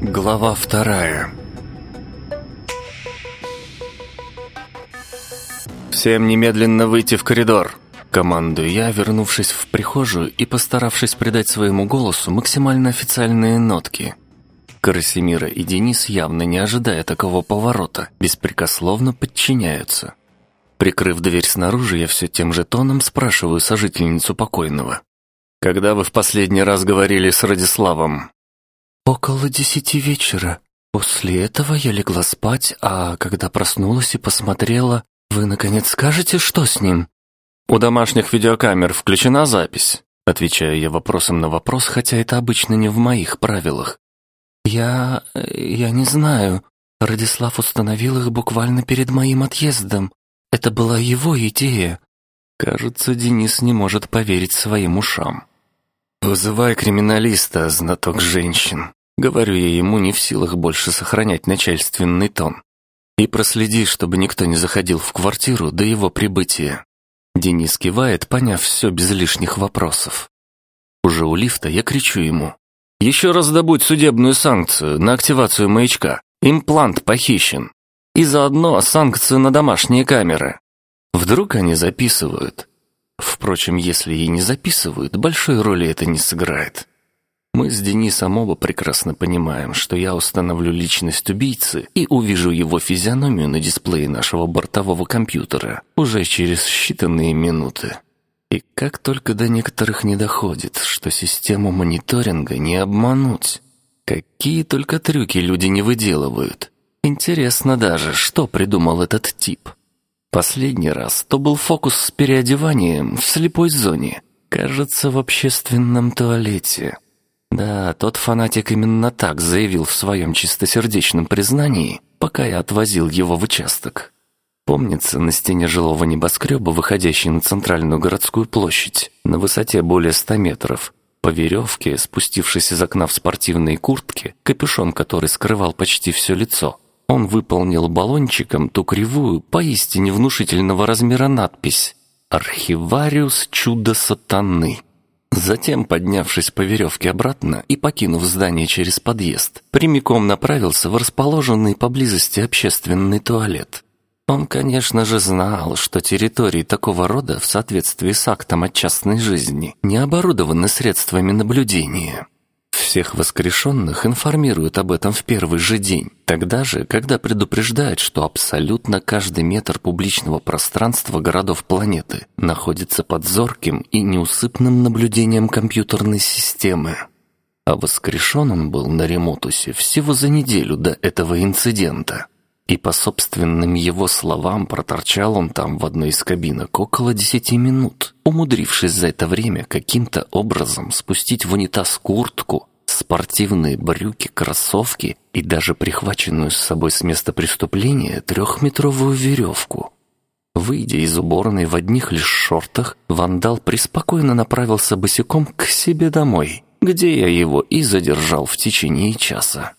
Глава вторая «Всем немедленно выйти в коридор!» Командую я, вернувшись в прихожую и постаравшись придать своему голосу максимально официальные нотки. Карасимира и Денис, явно не ожидая такого поворота, беспрекословно подчиняются. Прикрыв дверь снаружи, я все тем же тоном спрашиваю сожительницу покойного. «Когда вы в последний раз говорили с Радиславом?» «Около десяти вечера. После этого я легла спать, а когда проснулась и посмотрела, вы, наконец, скажете, что с ним?» «У домашних видеокамер включена запись?» Отвечаю я вопросом на вопрос, хотя это обычно не в моих правилах. «Я... я не знаю. Радислав установил их буквально перед моим отъездом. Это была его идея». Кажется, Денис не может поверить своим ушам. «Вызывай криминалиста, знаток женщин», — говорю я ему, не в силах больше сохранять начальственный тон. «И проследи, чтобы никто не заходил в квартиру до его прибытия». Денис кивает, поняв все без лишних вопросов. Уже у лифта я кричу ему. «Еще раз добудь судебную санкцию на активацию маячка. Имплант похищен. И заодно санкцию на домашние камеры. Вдруг они записывают. Впрочем, если и не записывают, большой роли это не сыграет. Мы с Денисом оба прекрасно понимаем, что я установлю личность убийцы и увижу его физиономию на дисплее нашего бортового компьютера уже через считанные минуты. И как только до некоторых не доходит, что систему мониторинга не обмануть. Какие только трюки люди не выделывают. Интересно даже, что придумал этот тип. Последний раз то был фокус с переодеванием в слепой зоне. Кажется, в общественном туалете. Да, тот фанатик именно так заявил в своем чистосердечном признании, пока я отвозил его в участок. Помнится, на стене жилого небоскреба, выходящей на центральную городскую площадь, на высоте более ста метров, по веревке, спустившись из окна в спортивной куртке, капюшон который скрывал почти все лицо, он выполнил баллончиком ту кривую, поистине внушительного размера надпись «Архивариус чудо сатаны». Затем, поднявшись по веревке обратно и покинув здание через подъезд, прямиком направился в расположенный поблизости общественный туалет. Он, конечно же, знал, что территории такого рода в соответствии с актом о частной жизни не оборудованы средствами наблюдения. Всех воскрешенных информируют об этом в первый же день, тогда же, когда предупреждают, что абсолютно каждый метр публичного пространства городов планеты находится под зорким и неусыпным наблюдением компьютерной системы. А воскрешен он был на Ремотусе всего за неделю до этого инцидента. И по собственным его словам проторчал он там в одной из кабинок около десяти минут, умудрившись за это время каким-то образом спустить в унитаз куртку, спортивные брюки, кроссовки и даже прихваченную с собой с места преступления трехметровую веревку. Выйдя из уборной в одних лишь шортах, вандал преспокойно направился босиком к себе домой, где я его и задержал в течение часа.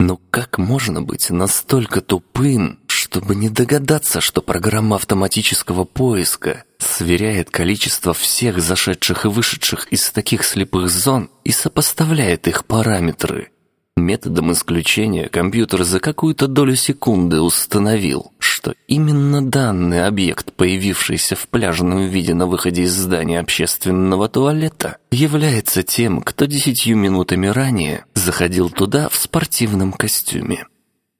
Но как можно быть настолько тупым, чтобы не догадаться, что программа автоматического поиска сверяет количество всех зашедших и вышедших из таких слепых зон и сопоставляет их параметры. Методом исключения компьютер за какую-то долю секунды установил, что именно данный объект, появившийся в пляжном виде на выходе из здания общественного туалета, является тем, кто десятью минутами ранее заходил туда в спортивном костюме.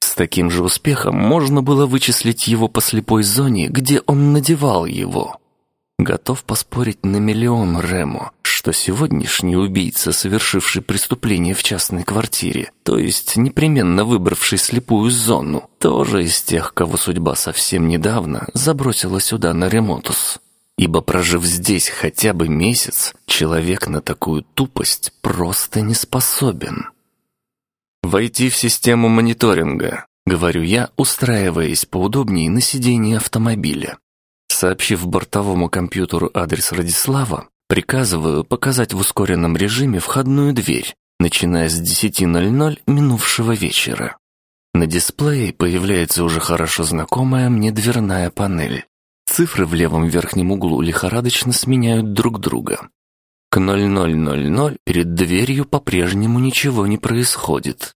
С таким же успехом можно было вычислить его по слепой зоне, где он надевал его. Готов поспорить на миллион Рему, что сегодняшний убийца, совершивший преступление в частной квартире, то есть непременно выбравший слепую зону, тоже из тех, кого судьба совсем недавно забросила сюда на Ремотус. Ибо прожив здесь хотя бы месяц, человек на такую тупость просто не способен. «Войти в систему мониторинга», — говорю я, устраиваясь поудобнее на сиденье автомобиля. Сообщив бортовому компьютеру адрес Радислава, приказываю показать в ускоренном режиме входную дверь, начиная с 10.00 минувшего вечера. На дисплее появляется уже хорошо знакомая мне дверная панель. Цифры в левом верхнем углу лихорадочно сменяют друг друга. К 00.00 перед дверью по-прежнему ничего не происходит.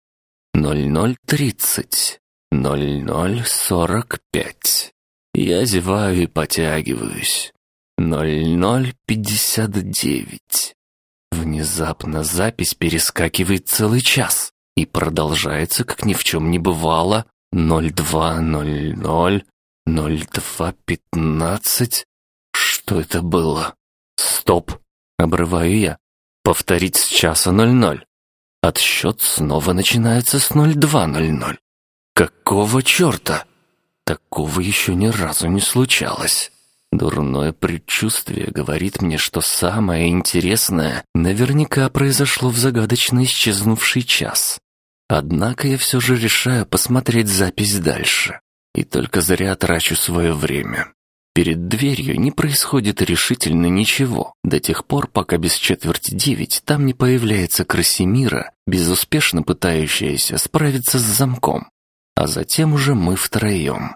00.30. 00.45. Я зеваю и потягиваюсь. 00.59. Внезапно запись перескакивает целый час и продолжается, как ни в чем не бывало, 02.00, 02.15. Что это было? Стоп! Обрываю я. Повторить с часа 00. Отсчет снова начинается с 02.00. Какого черта? Такого еще ни разу не случалось. Дурное предчувствие говорит мне, что самое интересное наверняка произошло в загадочно исчезнувший час. Однако я все же решаю посмотреть запись дальше. И только зря трачу свое время. Перед дверью не происходит решительно ничего, до тех пор, пока без четверти девять там не появляется Красимира, безуспешно пытающаяся справиться с замком. А затем уже мы втроем.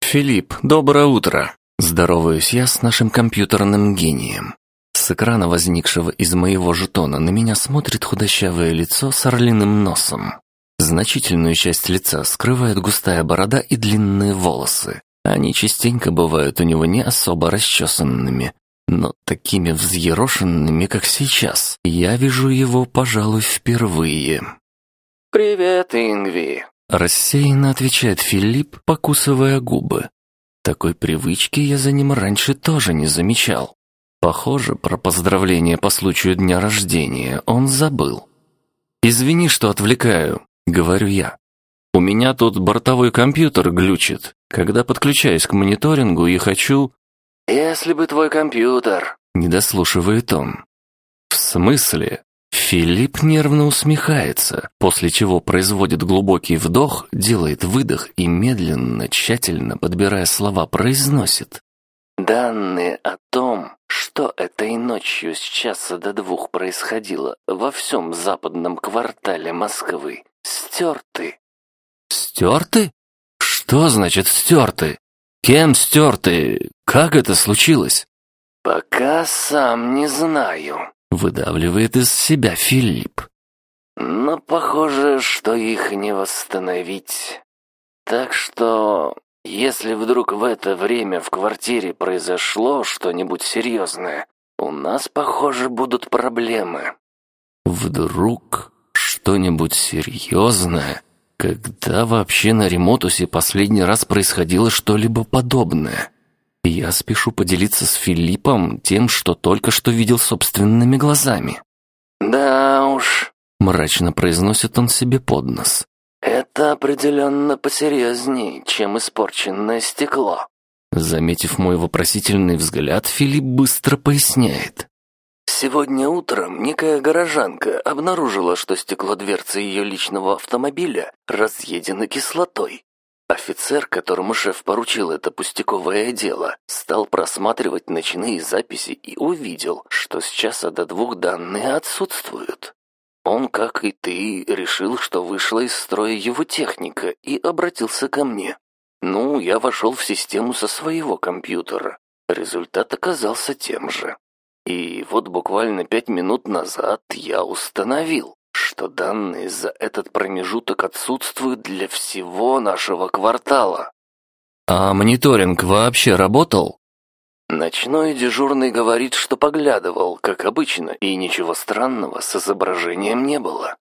«Филипп, доброе утро!» Здороваюсь я с нашим компьютерным гением. С экрана, возникшего из моего жетона, на меня смотрит худощавое лицо с орлиным носом. Значительную часть лица скрывает густая борода и длинные волосы. Они частенько бывают у него не особо расчесанными, но такими взъерошенными, как сейчас. Я вижу его, пожалуй, впервые. «Привет, Ингви!» Рассеянно отвечает Филипп, покусывая губы. Такой привычки я за ним раньше тоже не замечал. Похоже, про поздравление по случаю дня рождения он забыл. «Извини, что отвлекаю», — говорю я. «У меня тут бортовой компьютер глючит, когда подключаюсь к мониторингу и хочу...» «Если бы твой компьютер...» — не дослушивает он. «В смысле?» Филипп нервно усмехается, после чего производит глубокий вдох, делает выдох и медленно, тщательно подбирая слова, произносит. «Данные о том, что этой ночью с часа до двух происходило во всем западном квартале Москвы, стерты». «Стерты? Что значит стерты? Кем стерты? Как это случилось?» «Пока сам не знаю», Выдавливает из себя Филипп. Но похоже, что их не восстановить. Так что, если вдруг в это время в квартире произошло что-нибудь серьезное, у нас, похоже, будут проблемы. Вдруг что-нибудь серьезное? Когда вообще на Ремотусе последний раз происходило что-либо подобное? Я спешу поделиться с Филиппом тем, что только что видел собственными глазами. «Да уж», — мрачно произносит он себе под нос. «Это определенно посерьезнее, чем испорченное стекло». Заметив мой вопросительный взгляд, Филипп быстро поясняет. Сегодня утром некая горожанка обнаружила, что стекло дверцы ее личного автомобиля разъедено кислотой. Офицер, которому шеф поручил это пустяковое дело, стал просматривать ночные записи и увидел, что с часа до двух данные отсутствуют. Он, как и ты, решил, что вышла из строя его техника и обратился ко мне. Ну, я вошел в систему со своего компьютера. Результат оказался тем же. И вот буквально пять минут назад я установил, что данные за этот промежуток отсутствуют для всего нашего квартала. А мониторинг вообще работал? Ночной дежурный говорит, что поглядывал, как обычно, и ничего странного с изображением не было.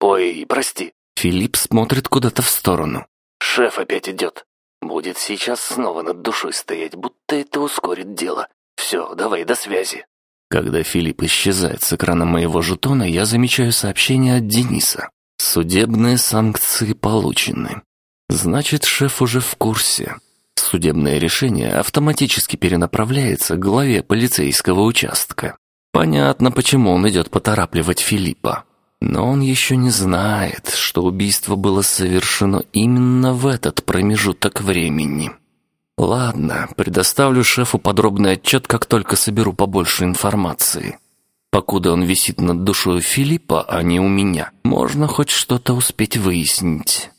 Ой, прости. Филипп смотрит куда-то в сторону. Шеф опять идет. Будет сейчас снова над душой стоять, будто это ускорит дело. Все, давай, до связи. Когда Филипп исчезает с экрана моего жетона, я замечаю сообщение от Дениса. Судебные санкции получены. Значит, шеф уже в курсе. Судебное решение автоматически перенаправляется к главе полицейского участка. Понятно, почему он идет поторапливать Филиппа. Но он еще не знает, что убийство было совершено именно в этот промежуток времени. Ладно, предоставлю шефу подробный отчет, как только соберу побольше информации. Покуда он висит над душой Филиппа, а не у меня, можно хоть что-то успеть выяснить.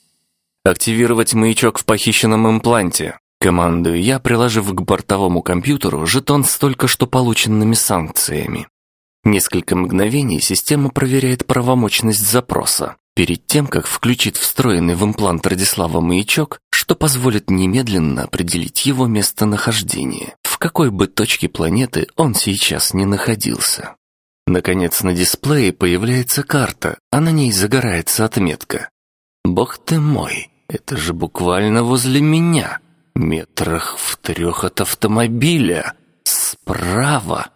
Активировать маячок в похищенном импланте. Командую я, приложив к бортовому компьютеру жетон с только что полученными санкциями. Несколько мгновений система проверяет правомочность запроса, перед тем, как включит встроенный в имплант Радислава маячок, что позволит немедленно определить его местонахождение, в какой бы точке планеты он сейчас не находился. Наконец на дисплее появляется карта, а на ней загорается отметка. «Бог ты мой, это же буквально возле меня, метрах в трех от автомобиля, справа».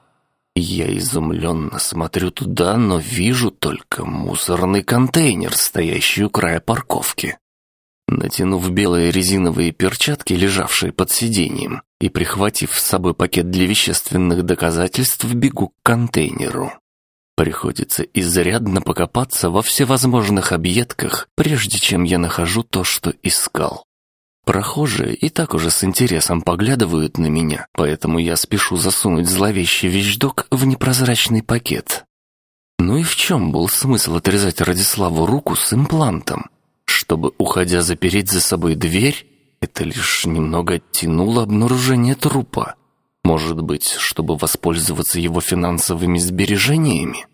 Я изумленно смотрю туда, но вижу только мусорный контейнер, стоящий у края парковки. Натянув белые резиновые перчатки, лежавшие под сиденьем, и прихватив с собой пакет для вещественных доказательств, бегу к контейнеру. Приходится изрядно покопаться во всевозможных объедках, прежде чем я нахожу то, что искал. Прохожие и так уже с интересом поглядывают на меня, поэтому я спешу засунуть зловещий вещдок в непрозрачный пакет. Ну и в чем был смысл отрезать Радиславу руку с имплантом? Чтобы, уходя, запереть за собой дверь? Это лишь немного оттянуло обнаружение трупа. Может быть, чтобы воспользоваться его финансовыми сбережениями?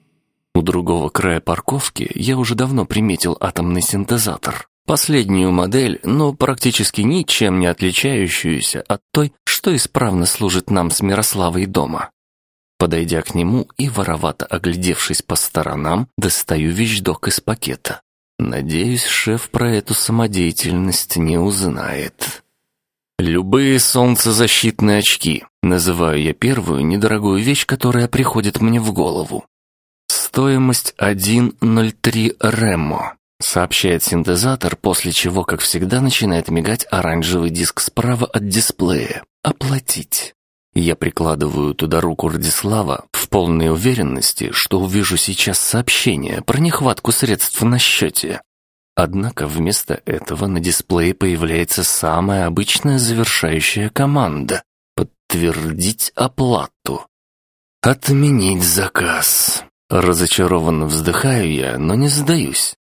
У другого края парковки я уже давно приметил атомный синтезатор. Последнюю модель, но практически ничем не отличающуюся от той, что исправно служит нам с Мирославой дома. Подойдя к нему и воровато оглядевшись по сторонам, достаю вещдок из пакета. Надеюсь, шеф про эту самодеятельность не узнает. Любые солнцезащитные очки. Называю я первую недорогую вещь, которая приходит мне в голову. Стоимость 1.03 ремо сообщает синтезатор, после чего, как всегда, начинает мигать оранжевый диск справа от дисплея. «Оплатить». Я прикладываю туда руку Радислава в полной уверенности, что увижу сейчас сообщение про нехватку средств на счете. Однако вместо этого на дисплее появляется самая обычная завершающая команда «Подтвердить оплату». «Отменить заказ». Разочарованно вздыхаю я, но не сдаюсь.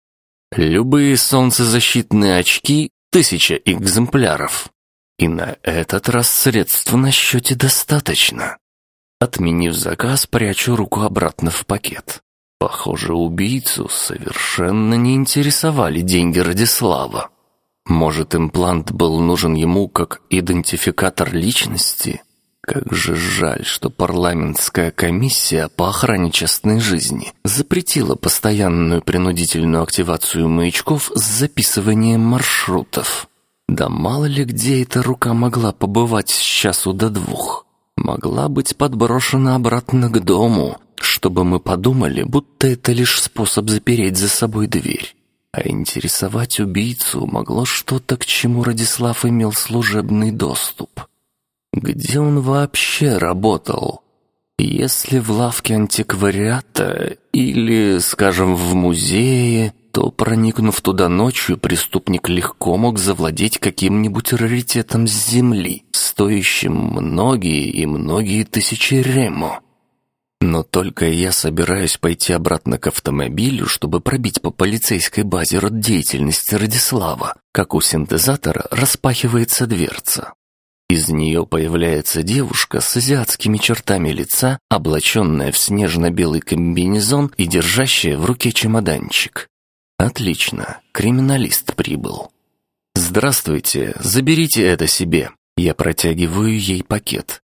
Любые солнцезащитные очки — тысяча экземпляров. И на этот раз средств на счете достаточно. Отменив заказ, прячу руку обратно в пакет. Похоже, убийцу совершенно не интересовали деньги Радислава. Может, имплант был нужен ему как идентификатор личности? Как же жаль, что парламентская комиссия по охране частной жизни запретила постоянную принудительную активацию маячков с записыванием маршрутов. Да мало ли где эта рука могла побывать с часу до двух. Могла быть подброшена обратно к дому, чтобы мы подумали, будто это лишь способ запереть за собой дверь. А интересовать убийцу могло что-то, к чему Радислав имел служебный доступ. Где он вообще работал? Если в лавке антиквариата или, скажем, в музее, то, проникнув туда ночью, преступник легко мог завладеть каким-нибудь раритетом с земли, стоящим многие и многие тысячи ремо. Но только я собираюсь пойти обратно к автомобилю, чтобы пробить по полицейской базе род деятельности Радислава, как у синтезатора распахивается дверца. Из нее появляется девушка с азиатскими чертами лица, облаченная в снежно-белый комбинезон и держащая в руке чемоданчик. Отлично, криминалист прибыл. Здравствуйте, заберите это себе. Я протягиваю ей пакет.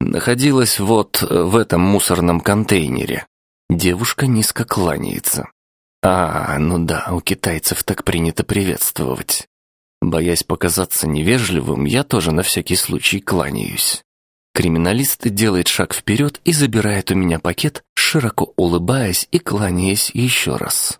Находилась вот в этом мусорном контейнере. Девушка низко кланяется. А, ну да, у китайцев так принято приветствовать. Боясь показаться невежливым, я тоже на всякий случай кланяюсь. Криминалист делает шаг вперед и забирает у меня пакет, широко улыбаясь и кланяясь еще раз.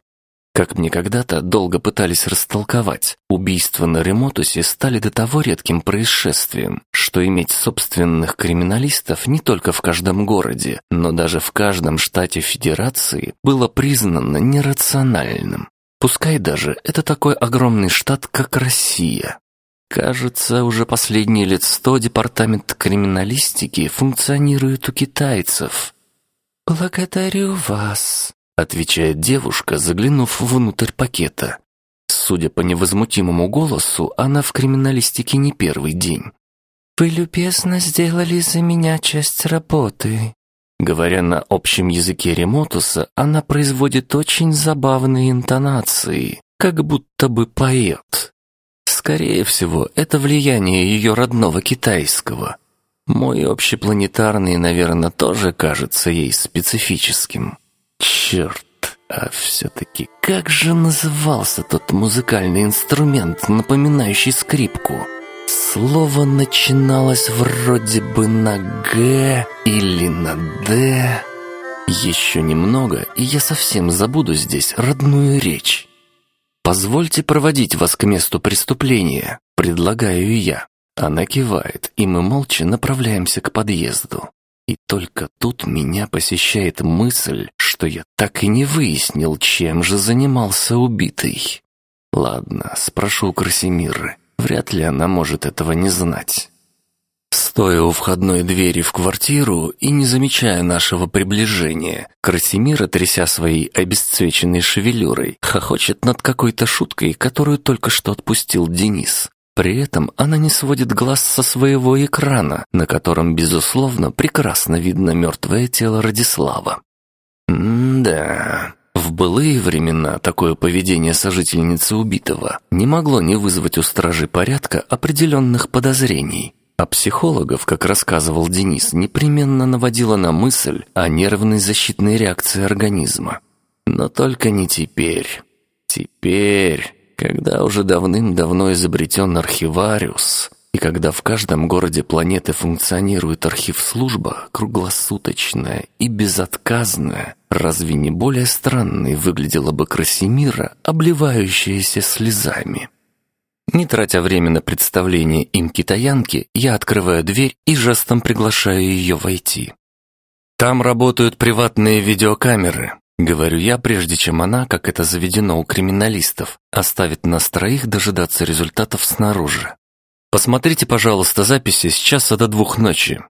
Как мне когда-то долго пытались растолковать, убийства на Ремотусе стали до того редким происшествием, что иметь собственных криминалистов не только в каждом городе, но даже в каждом штате Федерации было признано нерациональным. Пускай даже это такой огромный штат, как Россия. Кажется, уже последние лет сто департамент криминалистики функционирует у китайцев. «Благодарю вас», — отвечает девушка, заглянув внутрь пакета. Судя по невозмутимому голосу, она в криминалистике не первый день. «Вы любезно сделали за меня часть работы». Говоря на общем языке Ремотуса, она производит очень забавные интонации, как будто бы поет. Скорее всего, это влияние ее родного китайского. Мой общепланетарный, наверное, тоже кажется ей специфическим. Черт, а все-таки как же назывался тот музыкальный инструмент, напоминающий скрипку? Слово начиналось вроде бы на «г» или на «д». Еще немного, и я совсем забуду здесь родную речь. «Позвольте проводить вас к месту преступления», — предлагаю я. Она кивает, и мы молча направляемся к подъезду. И только тут меня посещает мысль, что я так и не выяснил, чем же занимался убитый. Ладно, спрошу у Красимиры. Вряд ли она может этого не знать. Стоя у входной двери в квартиру и не замечая нашего приближения, Красимира, тряся своей обесцвеченной шевелюрой, хохочет над какой-то шуткой, которую только что отпустил Денис. При этом она не сводит глаз со своего экрана, на котором, безусловно, прекрасно видно мертвое тело Радислава. М-да, в былые времена такое поведение сожительницы убитого не могло не вызвать у стражи порядка определенных подозрений. А психологов, как рассказывал Денис, непременно наводило на мысль о нервной защитной реакции организма. Но только не теперь. Теперь когда уже давным-давно изобретен архивариус, и когда в каждом городе планеты функционирует архив-служба, круглосуточная и безотказная, разве не более странной выглядела бы Красимира, обливающаяся слезами? Не тратя время на представление им китаянки, я открываю дверь и жестом приглашаю ее войти. Там работают приватные видеокамеры, Говорю я, прежде чем она, как это заведено у криминалистов, оставит нас троих дожидаться результатов снаружи. Посмотрите, пожалуйста, записи с часа до двух ночи.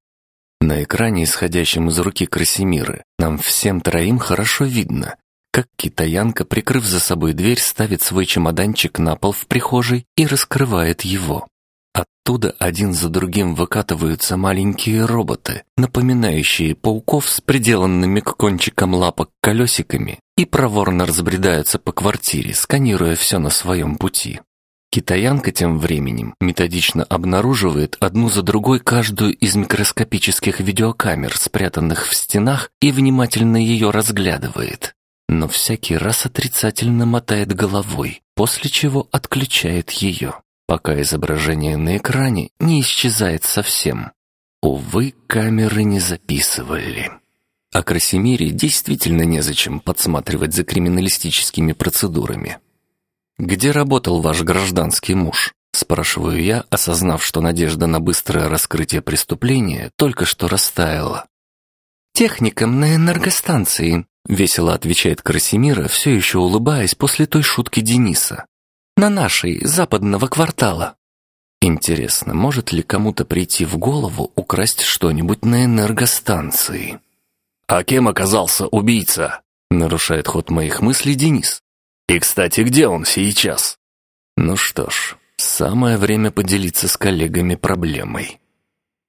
На экране, исходящем из руки Красимиры, нам всем троим хорошо видно, как китаянка, прикрыв за собой дверь, ставит свой чемоданчик на пол в прихожей и раскрывает его. Оттуда один за другим выкатываются маленькие роботы, напоминающие пауков с приделанными к кончикам лапок колесиками, и проворно разбредаются по квартире, сканируя все на своем пути. Китаянка тем временем методично обнаруживает одну за другой каждую из микроскопических видеокамер, спрятанных в стенах, и внимательно ее разглядывает. Но всякий раз отрицательно мотает головой, после чего отключает ее пока изображение на экране не исчезает совсем. Увы, камеры не записывали. А Красимире действительно незачем подсматривать за криминалистическими процедурами. «Где работал ваш гражданский муж?» Спрашиваю я, осознав, что надежда на быстрое раскрытие преступления только что растаяла. «Техником на энергостанции», — весело отвечает Красимира, все еще улыбаясь после той шутки Дениса на нашей, западного квартала. Интересно, может ли кому-то прийти в голову украсть что-нибудь на энергостанции? А кем оказался убийца? Нарушает ход моих мыслей Денис. И, кстати, где он сейчас? Ну что ж, самое время поделиться с коллегами проблемой.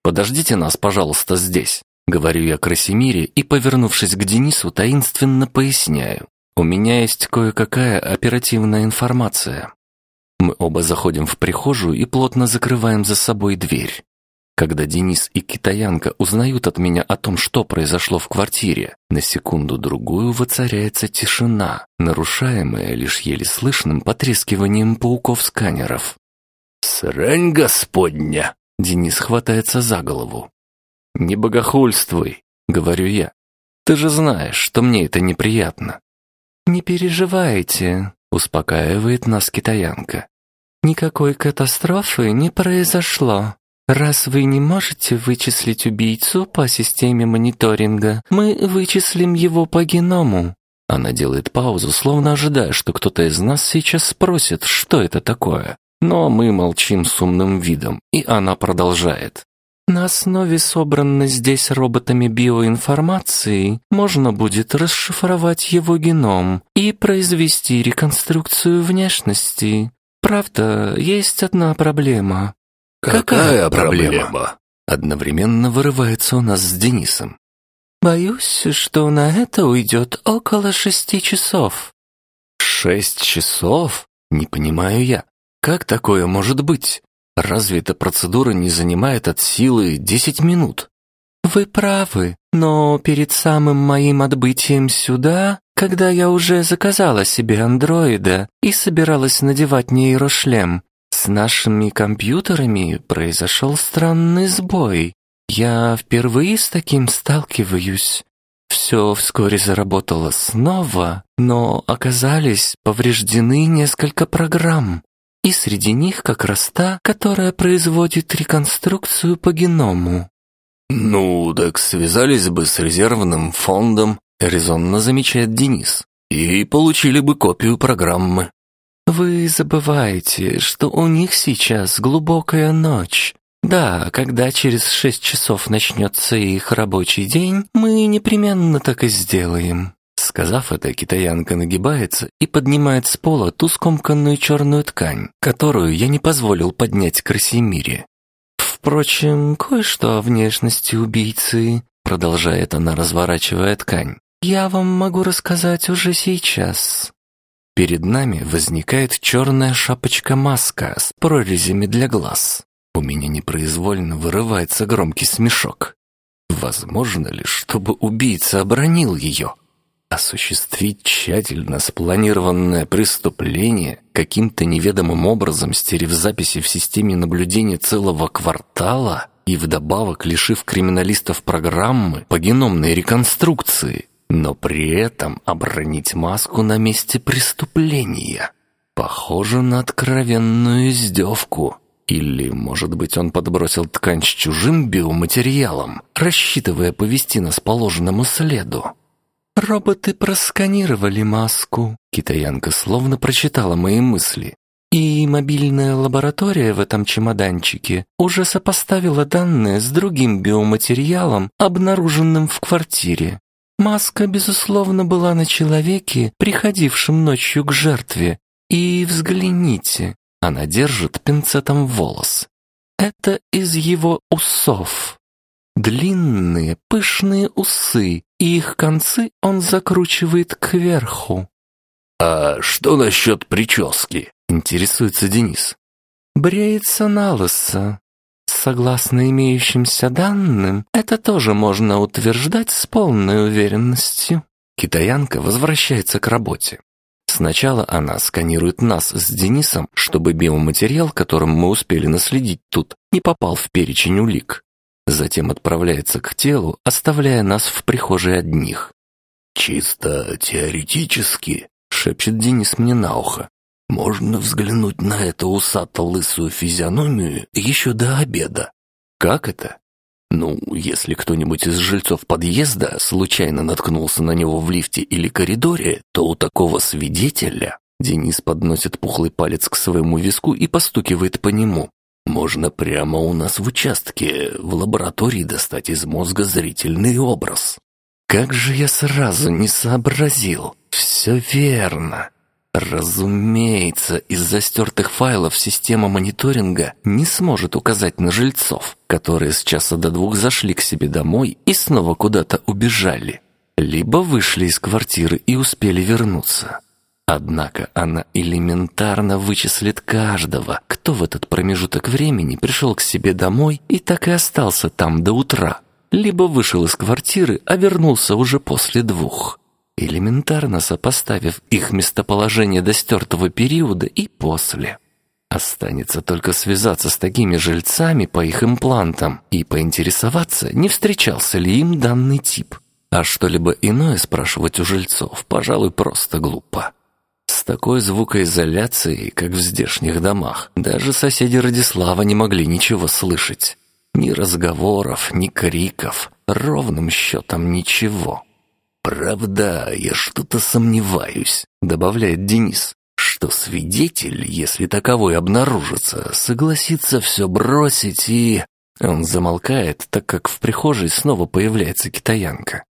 Подождите нас, пожалуйста, здесь. Говорю я Красимире и, повернувшись к Денису, таинственно поясняю. У меня есть кое-какая оперативная информация. Мы оба заходим в прихожую и плотно закрываем за собой дверь. Когда Денис и китаянка узнают от меня о том, что произошло в квартире, на секунду-другую воцаряется тишина, нарушаемая лишь еле слышным потрескиванием пауков-сканеров. «Срань господня!» — Денис хватается за голову. «Не богохульствуй», — говорю я. «Ты же знаешь, что мне это неприятно». «Не переживайте», — успокаивает нас китаянка. Никакой катастрофы не произошло. Раз вы не можете вычислить убийцу по системе мониторинга, мы вычислим его по геному. Она делает паузу, словно ожидая, что кто-то из нас сейчас спросит, что это такое. Но мы молчим с умным видом, и она продолжает. На основе собранной здесь роботами биоинформации можно будет расшифровать его геном и произвести реконструкцию внешности. Правда, есть одна проблема. «Какая проблема?» Одновременно вырывается у нас с Денисом. «Боюсь, что на это уйдет около шести часов». «Шесть часов? Не понимаю я. Как такое может быть? Разве эта процедура не занимает от силы десять минут?» «Вы правы, но перед самым моим отбытием сюда, когда я уже заказала себе андроида и собиралась надевать нейрошлем, с нашими компьютерами произошел странный сбой. Я впервые с таким сталкиваюсь. Все вскоре заработало снова, но оказались повреждены несколько программ. И среди них как раз та, которая производит реконструкцию по геному. «Ну, так связались бы с резервным фондом», — резонно замечает Денис, «и получили бы копию программы». «Вы забываете, что у них сейчас глубокая ночь. Да, когда через шесть часов начнется их рабочий день, мы непременно так и сделаем». Сказав это, китаянка нагибается и поднимает с пола ту скомканную черную ткань, которую я не позволил поднять Красимире. Впрочем, кое-что о внешности убийцы, продолжает она, разворачивая ткань, я вам могу рассказать уже сейчас. Перед нами возникает черная шапочка-маска с прорезями для глаз. У меня непроизвольно вырывается громкий смешок. Возможно ли, чтобы убийца обронил ее? Осуществить тщательно спланированное преступление, каким-то неведомым образом стерев записи в системе наблюдения целого квартала и вдобавок лишив криминалистов программы по геномной реконструкции, но при этом обронить маску на месте преступления. Похоже на откровенную издевку. Или, может быть, он подбросил ткань с чужим биоматериалом, рассчитывая повести нас по ложному следу. Роботы просканировали маску. Китаянка словно прочитала мои мысли. И мобильная лаборатория в этом чемоданчике уже сопоставила данные с другим биоматериалом, обнаруженным в квартире. Маска, безусловно, была на человеке, приходившем ночью к жертве. И взгляните, она держит пинцетом волос. Это из его усов. Длинные, пышные усы, и их концы он закручивает кверху. «А что насчет прически?» — интересуется Денис. «Бреется на лысо. Согласно имеющимся данным, это тоже можно утверждать с полной уверенностью». Китаянка возвращается к работе. Сначала она сканирует нас с Денисом, чтобы биоматериал, которым мы успели наследить тут, не попал в перечень улик. Затем отправляется к телу, оставляя нас в прихожей одних. «Чисто теоретически», — шепчет Денис мне на ухо, «можно взглянуть на эту усато-лысую физиономию еще до обеда». «Как это?» Ну, если кто-нибудь из жильцов подъезда случайно наткнулся на него в лифте или коридоре, то у такого свидетеля Денис подносит пухлый палец к своему виску и постукивает по нему. Можно прямо у нас в участке, в лаборатории достать из мозга зрительный образ. Как же я сразу не сообразил. Все верно. Разумеется, из застертых файлов система мониторинга не сможет указать на жильцов, которые с часа до двух зашли к себе домой и снова куда-то убежали. Либо вышли из квартиры и успели вернуться. Однако она элементарно вычислит каждого, кто в этот промежуток времени пришел к себе домой и так и остался там до утра, либо вышел из квартиры, а вернулся уже после двух. Элементарно сопоставив их местоположение до стертого периода и после. Останется только связаться с такими жильцами по их имплантам и поинтересоваться, не встречался ли им данный тип. А что-либо иное спрашивать у жильцов, пожалуй, просто глупо. С такой звукоизоляцией, как в здешних домах, даже соседи Радислава не могли ничего слышать. Ни разговоров, ни криков, ровным счетом ничего. «Правда, я что-то сомневаюсь», — добавляет Денис, «что свидетель, если таковой обнаружится, согласится все бросить и...» Он замолкает, так как в прихожей снова появляется китаянка.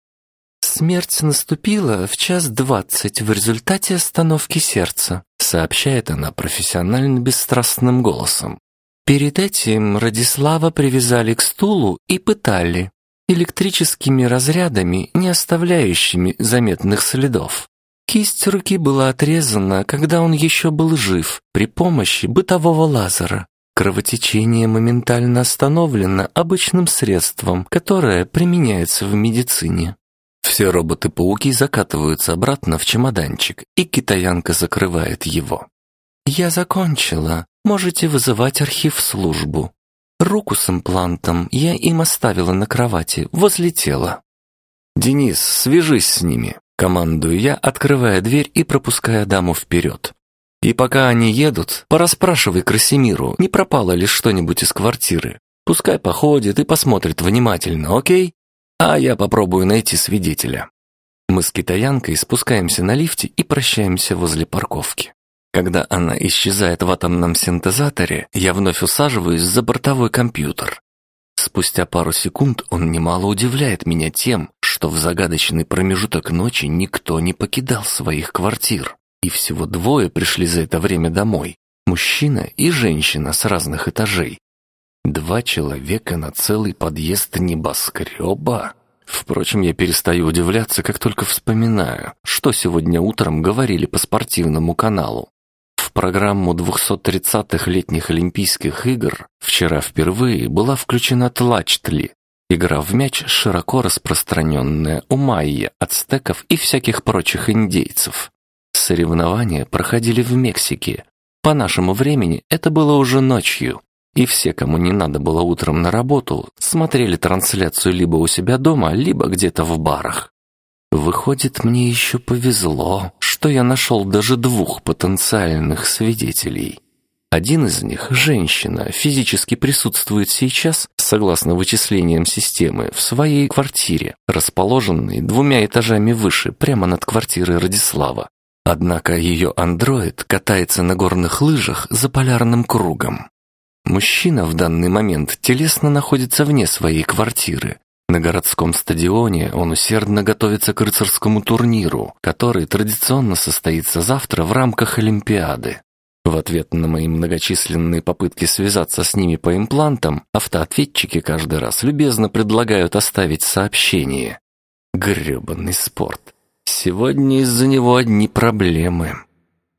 Смерть наступила в час двадцать в результате остановки сердца, сообщает она профессионально бесстрастным голосом. Перед этим Радислава привязали к стулу и пытали электрическими разрядами, не оставляющими заметных следов. Кисть руки была отрезана, когда он еще был жив, при помощи бытового лазера. Кровотечение моментально остановлено обычным средством, которое применяется в медицине. Все роботы-пауки закатываются обратно в чемоданчик, и китаянка закрывает его. «Я закончила. Можете вызывать архив-службу. Руку с имплантом я им оставила на кровати, возле тела». «Денис, свяжись с ними», — командую я, открывая дверь и пропуская даму вперед. «И пока они едут, пораспрашивай Красимиру, не пропало ли что-нибудь из квартиры. Пускай походит и посмотрит внимательно, окей? А я попробую найти свидетеля». Мы с китаянкой спускаемся на лифте и прощаемся возле парковки. Когда она исчезает в атомном синтезаторе, я вновь усаживаюсь за бортовой компьютер. Спустя пару секунд он немало удивляет меня тем, что в загадочный промежуток ночи никто не покидал своих квартир, и всего двое пришли за это время домой – мужчина и женщина с разных этажей. Два человека на целый подъезд небоскреба? Впрочем, я перестаю удивляться, как только вспоминаю, что сегодня утром говорили по спортивному каналу. В программу 230-х летних Олимпийских игр вчера впервые была включена тлачтли, игра в мяч, широко распространенная у майя, ацтеков и всяких прочих индейцев. Соревнования проходили в Мексике. По нашему времени это было уже ночью, и все, кому не надо было утром на работу, смотрели трансляцию либо у себя дома, либо где-то в барах. Выходит, мне еще повезло, что я нашел даже двух потенциальных свидетелей. Один из них, женщина, физически присутствует сейчас, согласно вычислениям системы, в своей квартире, расположенной двумя этажами выше, прямо над квартирой Радислава. Однако ее андроид катается на горных лыжах за полярным кругом. Мужчина в данный момент телесно находится вне своей квартиры, на городском стадионе он усердно готовится к рыцарскому турниру, который традиционно состоится завтра в рамках Олимпиады. В ответ на мои многочисленные попытки связаться с ними по имплантам, автоответчики каждый раз любезно предлагают оставить сообщение. Грёбаный спорт. Сегодня из-за него одни проблемы.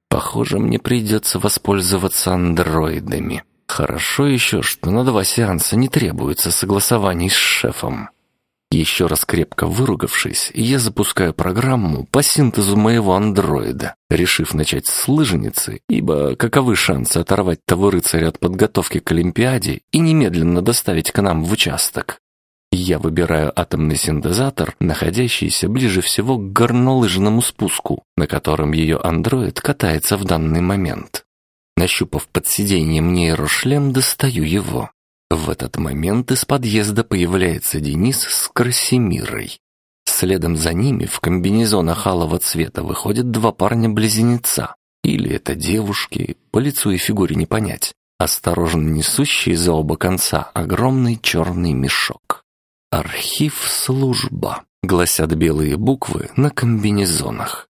Похоже, мне придется воспользоваться андроидами. Хорошо еще, что на два сеанса не требуется согласований с шефом. Еще раз крепко выругавшись, я запускаю программу по синтезу моего андроида, решив начать с лыжницы, ибо каковы шансы оторвать того рыцаря от подготовки к Олимпиаде и немедленно доставить к нам в участок. Я выбираю атомный синтезатор, находящийся ближе всего к горнолыжному спуску, на котором ее андроид катается в данный момент. Нащупав под сиденьем нейрошлем, достаю его. В этот момент из подъезда появляется Денис с Красимирой. Следом за ними в комбинезонах алого цвета выходят два парня-близнеца. Или это девушки, по лицу и фигуре не понять. Осторожно несущие за оба конца огромный черный мешок. «Архив служба», — гласят белые буквы на комбинезонах.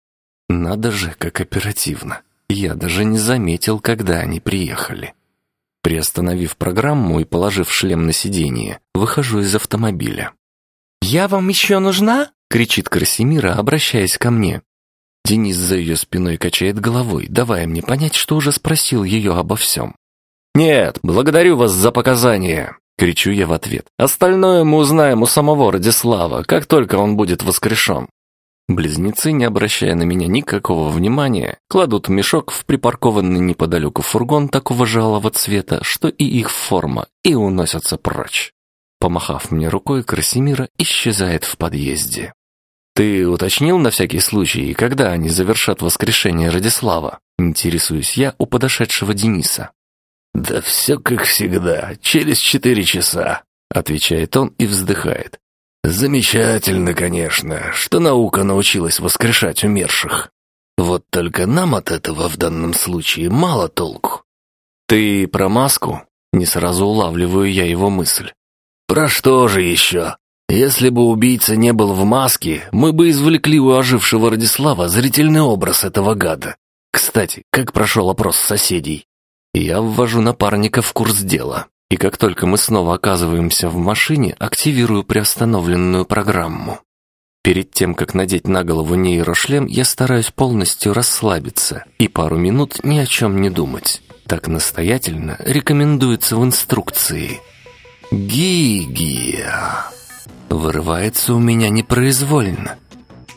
Надо же, как оперативно. Я даже не заметил, когда они приехали. Приостановив программу и положив шлем на сиденье, выхожу из автомобиля. «Я вам еще нужна?» — кричит Красимира, обращаясь ко мне. Денис за ее спиной качает головой, давая мне понять, что уже спросил ее обо всем. «Нет, благодарю вас за показания!» — кричу я в ответ. «Остальное мы узнаем у самого Радислава, как только он будет воскрешен». Близнецы, не обращая на меня никакого внимания, кладут мешок в припаркованный неподалеку фургон такого же алого цвета, что и их форма, и уносятся прочь. Помахав мне рукой, Красимира исчезает в подъезде. «Ты уточнил на всякий случай, когда они завершат воскрешение Радислава?» Интересуюсь я у подошедшего Дениса. «Да все как всегда, через четыре часа», — отвечает он и вздыхает. Замечательно, конечно, что наука научилась воскрешать умерших. Вот только нам от этого в данном случае мало толку. Ты про маску? Не сразу улавливаю я его мысль. Про что же еще? Если бы убийца не был в маске, мы бы извлекли у ожившего Радислава зрительный образ этого гада. Кстати, как прошел опрос соседей? Я ввожу напарника в курс дела. И как только мы снова оказываемся в машине, активирую приостановленную программу. Перед тем, как надеть на голову нейрошлем, я стараюсь полностью расслабиться и пару минут ни о чем не думать. Так настоятельно рекомендуется в инструкции. Гигия. Вырывается у меня непроизвольно.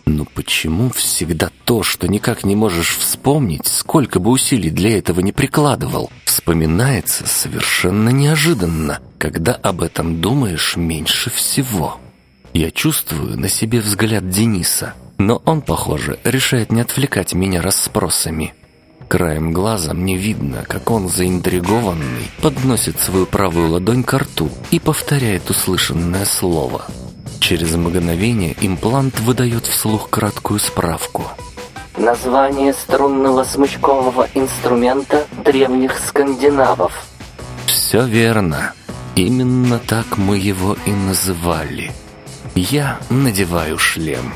Но почему всегда то, что никак не можешь вспомнить, сколько бы усилий для этого не прикладывал, вспоминается совершенно неожиданно, когда об этом думаешь меньше всего? Я чувствую на себе взгляд Дениса, но он, похоже, решает не отвлекать меня расспросами. Краем глаза мне видно, как он заинтригованный подносит свою правую ладонь к рту и повторяет услышанное слово. Через мгновение имплант выдает вслух краткую справку. Название струнного смычкового инструмента древних скандинавов. Все верно. Именно так мы его и называли. Я надеваю шлем.